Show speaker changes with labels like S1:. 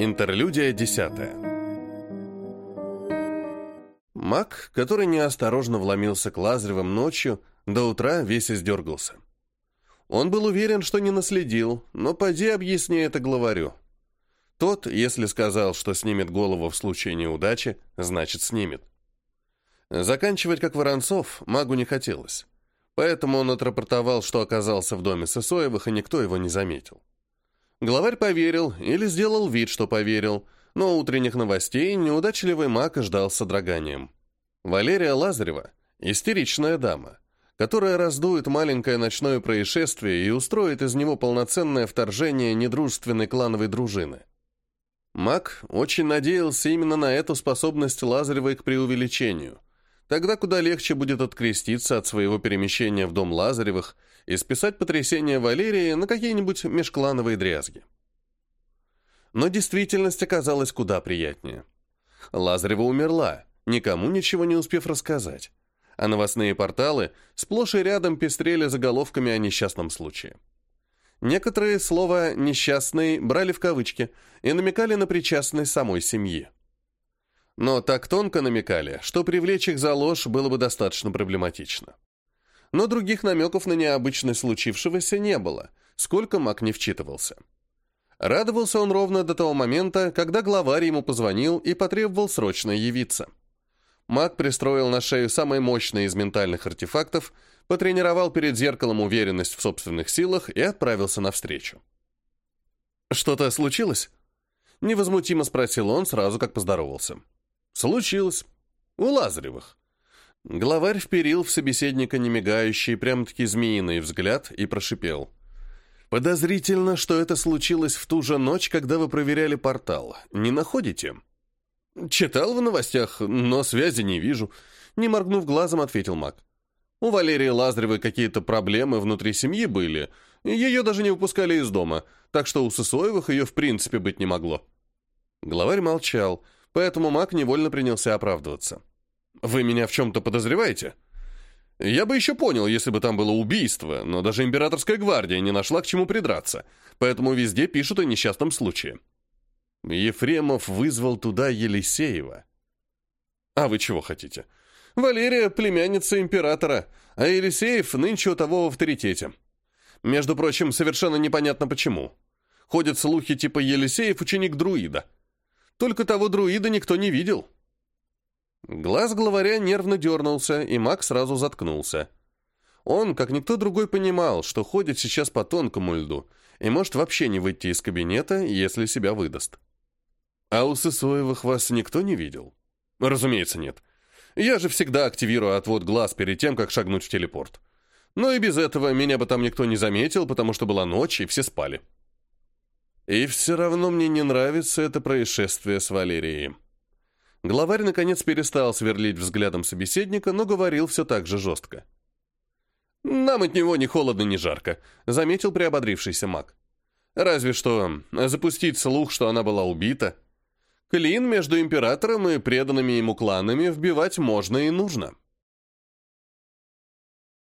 S1: Интерлюдия десятая. Маг, который неосторожно вломился к Лазаревым ночью, до утра весь издергался. Он был уверен, что не наследил, но поди объясни это главарю. Тот, если сказал, что снимет голову в случае неудачи, значит снимет. Заканчивать как Воронцов магу не хотелось. Поэтому он отрапортовал, что оказался в доме Сысоевых, и никто его не заметил. Главарь поверил или сделал вид, что поверил, но утренних новостей неудачливый маг ждал с содроганием. Валерия Лазарева – истеричная дама, которая раздует маленькое ночное происшествие и устроит из него полноценное вторжение недружественной клановой дружины. Маг очень надеялся именно на эту способность Лазаревой к преувеличению – Тогда куда легче будет откреститься от своего перемещения в дом Лазаревых и списать потрясение Валерии на какие-нибудь межклановые дрязги. Но действительность оказалась куда приятнее. Лазарева умерла, никому ничего не успев рассказать. А новостные порталы сплошь и рядом пестрели заголовками о несчастном случае. Некоторые слово «несчастный» брали в кавычки и намекали на причастность самой семьи но так тонко намекали, что привлечь их за ложь было бы достаточно проблематично. Но других намеков на необычность случившегося не было, сколько маг не вчитывался. Радовался он ровно до того момента, когда главарь ему позвонил и потребовал срочно явиться. Маг пристроил на шею самый мощный из ментальных артефактов, потренировал перед зеркалом уверенность в собственных силах и отправился навстречу. «Что-то случилось?» Невозмутимо спросил он сразу, как поздоровался. Случилось. У Лазаревых. Главарь вперил в собеседника немигающий, прям-таки змеиный взгляд и прошипел. «Подозрительно, что это случилось в ту же ночь, когда вы проверяли портал. Не находите?» «Читал в новостях, но связи не вижу», — не моргнув глазом, ответил маг. «У Валерии Лазаревой какие-то проблемы внутри семьи были, ее даже не выпускали из дома, так что у Сысоевых ее в принципе быть не могло». Главарь молчал, — поэтому маг невольно принялся оправдываться. «Вы меня в чем-то подозреваете?» «Я бы еще понял, если бы там было убийство, но даже императорская гвардия не нашла к чему придраться, поэтому везде пишут о несчастном случае». Ефремов вызвал туда Елисеева. «А вы чего хотите?» «Валерия — племянница императора, а Елисеев нынче у того в авторитете. Между прочим, совершенно непонятно почему. Ходят слухи типа Елисеев — ученик друида». Только того друида никто не видел. Глаз главаря нервно дернулся, и маг сразу заткнулся. Он, как никто другой, понимал, что ходит сейчас по тонкому льду и может вообще не выйти из кабинета, если себя выдаст. «А у Сысоевых вас никто не видел?» «Разумеется, нет. Я же всегда активирую отвод глаз перед тем, как шагнуть в телепорт. Но и без этого меня бы там никто не заметил, потому что была ночь, и все спали». И все равно мне не нравится это происшествие с Валерией. Главарь, наконец, перестал сверлить взглядом собеседника, но говорил все так же жестко. «Нам от него ни холодно, ни жарко», — заметил приободрившийся маг. «Разве что запустить слух, что она была убита. Клин между императором и преданными ему кланами вбивать можно и нужно».